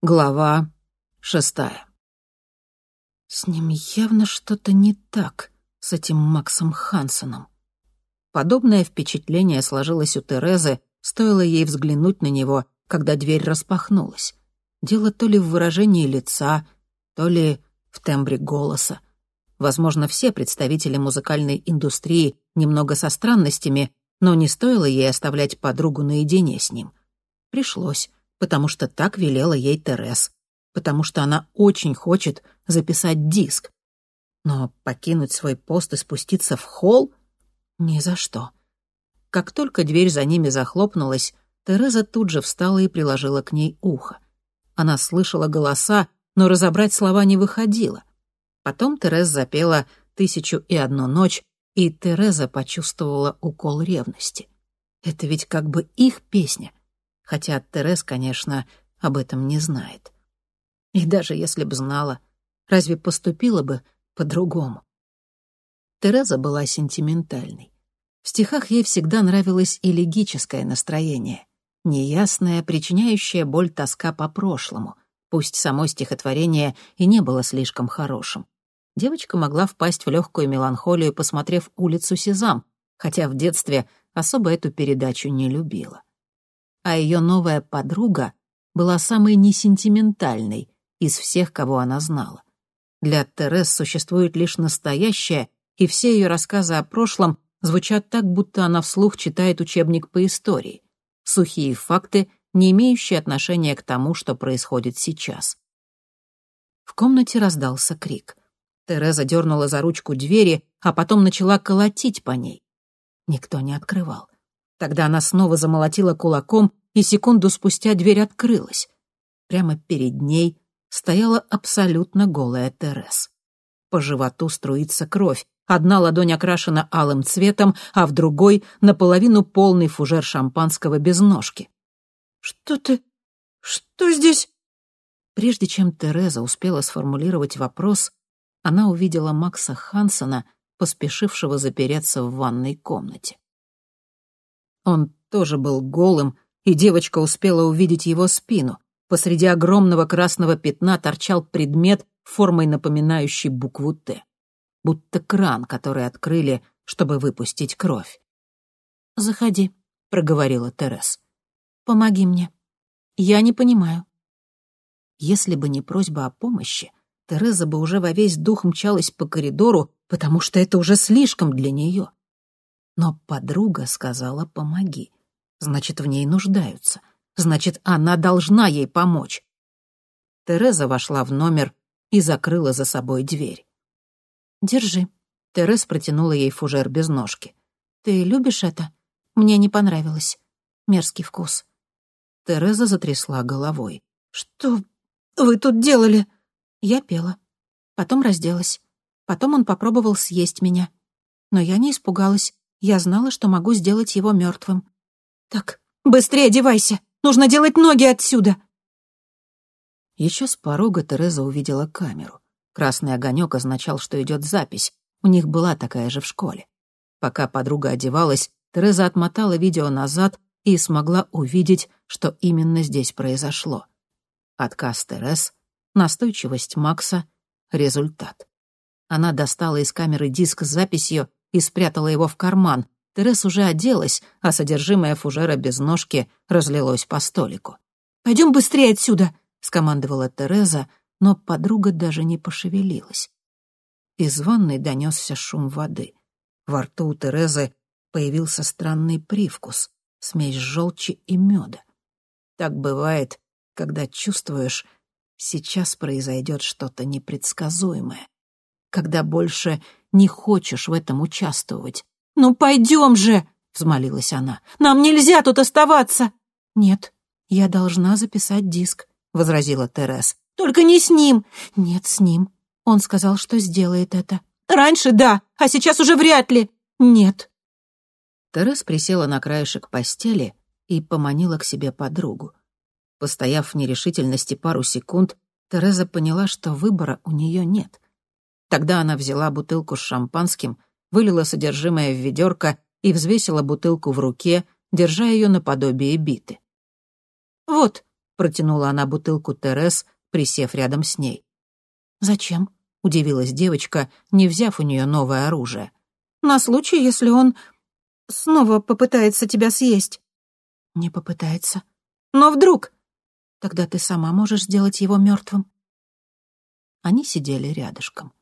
Глава шестая. С ним явно что-то не так, с этим Максом Хансоном. Подобное впечатление сложилось у Терезы, стоило ей взглянуть на него, когда дверь распахнулась. Дело то ли в выражении лица, то ли в тембре голоса. Возможно, все представители музыкальной индустрии немного со странностями, но не стоило ей оставлять подругу наедине с ним. Пришлось потому что так велела ей Терес, потому что она очень хочет записать диск. Но покинуть свой пост и спуститься в холл — ни за что. Как только дверь за ними захлопнулась, Тереза тут же встала и приложила к ней ухо. Она слышала голоса, но разобрать слова не выходило. Потом Тереза запела «Тысячу и одну ночь», и Тереза почувствовала укол ревности. Это ведь как бы их песня хотя Терес, конечно, об этом не знает. И даже если б знала, разве поступила бы по-другому? Тереза была сентиментальной. В стихах ей всегда нравилось элегическое настроение, неясное, причиняющее боль тоска по прошлому, пусть само стихотворение и не было слишком хорошим. Девочка могла впасть в легкую меланхолию, посмотрев «Улицу Сезам», хотя в детстве особо эту передачу не любила а ее новая подруга была самой несентиментальной из всех, кого она знала. Для Терес существует лишь настоящее, и все ее рассказы о прошлом звучат так, будто она вслух читает учебник по истории. Сухие факты, не имеющие отношения к тому, что происходит сейчас. В комнате раздался крик. Тереза дернула за ручку двери, а потом начала колотить по ней. Никто не открывал. Тогда она снова замолотила кулаком, и секунду спустя дверь открылась. Прямо перед ней стояла абсолютно голая Терес. По животу струится кровь. Одна ладонь окрашена алым цветом, а в другой — наполовину полный фужер шампанского без ножки. «Что ты... что здесь...» Прежде чем Тереза успела сформулировать вопрос, она увидела Макса Хансона, поспешившего запереться в ванной комнате. Он тоже был голым, и девочка успела увидеть его спину. Посреди огромного красного пятна торчал предмет, формой напоминающий букву «Т». Будто кран, который открыли, чтобы выпустить кровь. «Заходи», — проговорила Терес. «Помоги мне. Я не понимаю». Если бы не просьба о помощи, Тереза бы уже во весь дух мчалась по коридору, потому что это уже слишком для нее. Но подруга сказала «помоги» значит, в ней нуждаются. Значит, она должна ей помочь. Тереза вошла в номер и закрыла за собой дверь. «Держи». Терез протянула ей фужер без ножки. «Ты любишь это? Мне не понравилось. Мерзкий вкус». Тереза затрясла головой. «Что вы тут делали?» Я пела. Потом разделась. Потом он попробовал съесть меня. Но я не испугалась. Я знала, что могу сделать его мертвым. «Так, быстрее одевайся! Нужно делать ноги отсюда!» Еще с порога Тереза увидела камеру. Красный огонек означал, что идет запись. У них была такая же в школе. Пока подруга одевалась, Тереза отмотала видео назад и смогла увидеть, что именно здесь произошло. Отказ Терез, настойчивость Макса, результат. Она достала из камеры диск с записью и спрятала его в карман, Терес уже оделась, а содержимое фужера без ножки разлилось по столику. «Пойдем быстрее отсюда!» — скомандовала Тереза, но подруга даже не пошевелилась. Из ванной донесся шум воды. Во рту у Терезы появился странный привкус, смесь желчи и меда. Так бывает, когда чувствуешь, сейчас произойдет что-то непредсказуемое, когда больше не хочешь в этом участвовать, «Ну пойдем же!» — взмолилась она. «Нам нельзя тут оставаться!» «Нет, я должна записать диск», — возразила Терес. «Только не с ним!» «Нет, с ним. Он сказал, что сделает это». «Раньше да, а сейчас уже вряд ли!» «Нет». Терес присела на краешек постели и поманила к себе подругу. Постояв в нерешительности пару секунд, Тереза поняла, что выбора у нее нет. Тогда она взяла бутылку с шампанским вылила содержимое в ведерко и взвесила бутылку в руке, держа ее наподобие биты. «Вот, протянула она бутылку Терес, присев рядом с ней. «Зачем?» — удивилась девочка, не взяв у нее новое оружие. «На случай, если он снова попытается тебя съесть». «Не попытается». «Но вдруг...» «Тогда ты сама можешь сделать его мертвым». Они сидели рядышком.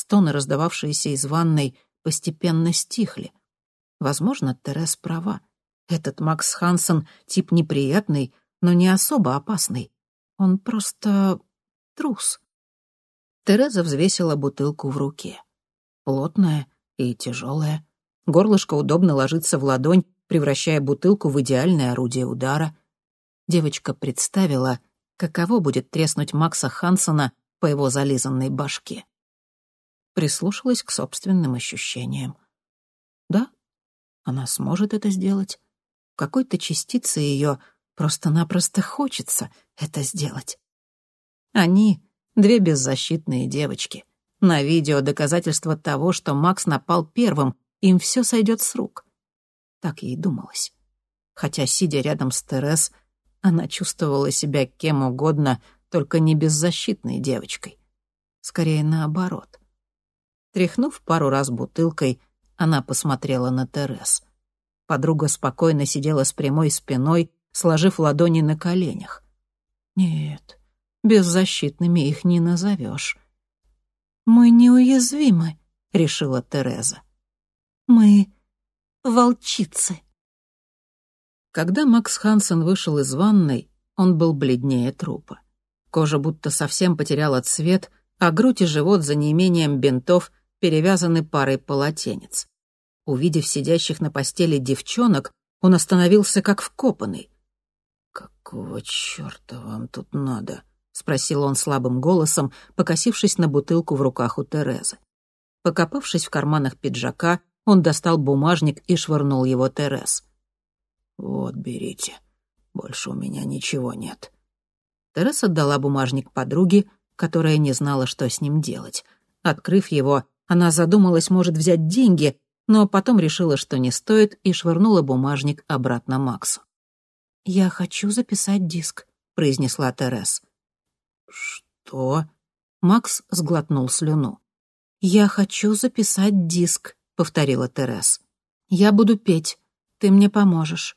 Стоны, раздававшиеся из ванной, постепенно стихли. Возможно, Терес права. Этот Макс Хансен тип неприятный, но не особо опасный. Он просто трус. Тереза взвесила бутылку в руке. Плотная и тяжелая. Горлышко удобно ложится в ладонь, превращая бутылку в идеальное орудие удара. Девочка представила, каково будет треснуть Макса Хансона по его зализанной башке. Прислушалась к собственным ощущениям. Да, она сможет это сделать. В какой-то частице ее просто-напросто хочется это сделать. Они — две беззащитные девочки. На видео доказательство того, что Макс напал первым, им все сойдет с рук. Так ей думалось. Хотя, сидя рядом с Терес, она чувствовала себя кем угодно, только не беззащитной девочкой. Скорее наоборот. Тряхнув пару раз бутылкой, она посмотрела на Терес. Подруга спокойно сидела с прямой спиной, сложив ладони на коленях. Нет, беззащитными их не назовешь. «Мы неуязвимы», — решила Тереза. «Мы волчицы». Когда Макс Хансен вышел из ванной, он был бледнее трупа. Кожа будто совсем потеряла цвет, а грудь и живот за неимением бинтов перевязаны парой полотенец. Увидев сидящих на постели девчонок, он остановился как вкопанный. «Какого чёрта вам тут надо?» — спросил он слабым голосом, покосившись на бутылку в руках у Терезы. Покопавшись в карманах пиджака, он достал бумажник и швырнул его Терез. «Вот, берите. Больше у меня ничего нет». Тереза отдала бумажник подруге, которая не знала, что с ним делать. Открыв его, она задумалась, может, взять деньги, но потом решила, что не стоит, и швырнула бумажник обратно Максу. «Я хочу записать диск», — произнесла Терес. «Что?» — Макс сглотнул слюну. «Я хочу записать диск», — повторила Терес. «Я буду петь. Ты мне поможешь».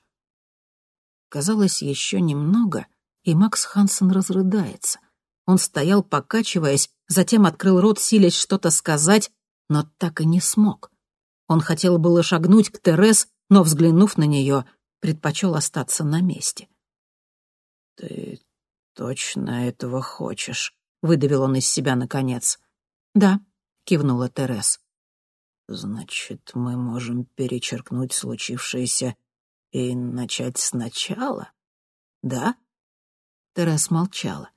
Казалось, еще немного, и Макс Хансен разрыдается. Он стоял, покачиваясь, затем открыл рот, силясь что-то сказать, но так и не смог. Он хотел было шагнуть к Терес, но, взглянув на нее, предпочел остаться на месте. «Ты точно этого хочешь?» — выдавил он из себя наконец. «Да», — кивнула Терес. «Значит, мы можем перечеркнуть случившееся и начать сначала? Да?» Терес молчала.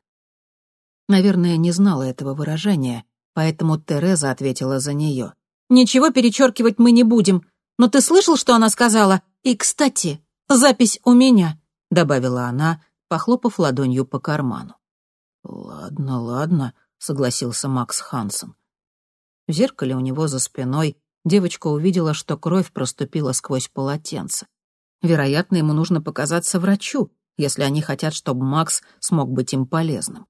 Наверное, не знала этого выражения, поэтому Тереза ответила за нее. «Ничего перечеркивать мы не будем. Но ты слышал, что она сказала? И, кстати, запись у меня», — добавила она, похлопав ладонью по карману. «Ладно, ладно», — согласился Макс Хансен. В зеркале у него за спиной девочка увидела, что кровь проступила сквозь полотенце. Вероятно, ему нужно показаться врачу, если они хотят, чтобы Макс смог быть им полезным.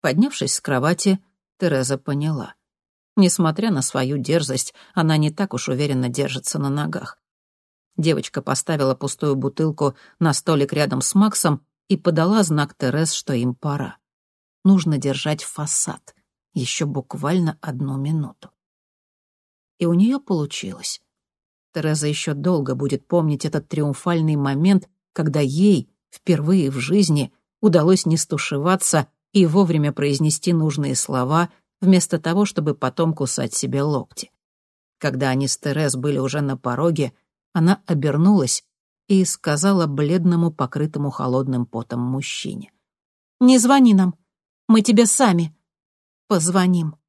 Поднявшись с кровати, Тереза поняла. Несмотря на свою дерзость, она не так уж уверенно держится на ногах. Девочка поставила пустую бутылку на столик рядом с Максом и подала знак Терез, что им пора. Нужно держать фасад. Еще буквально одну минуту. И у нее получилось. Тереза еще долго будет помнить этот триумфальный момент, когда ей, впервые в жизни, удалось не стушеваться и вовремя произнести нужные слова, вместо того, чтобы потом кусать себе локти. Когда они с Терез были уже на пороге, она обернулась и сказала бледному, покрытому холодным потом мужчине. «Не звони нам, мы тебе сами позвоним».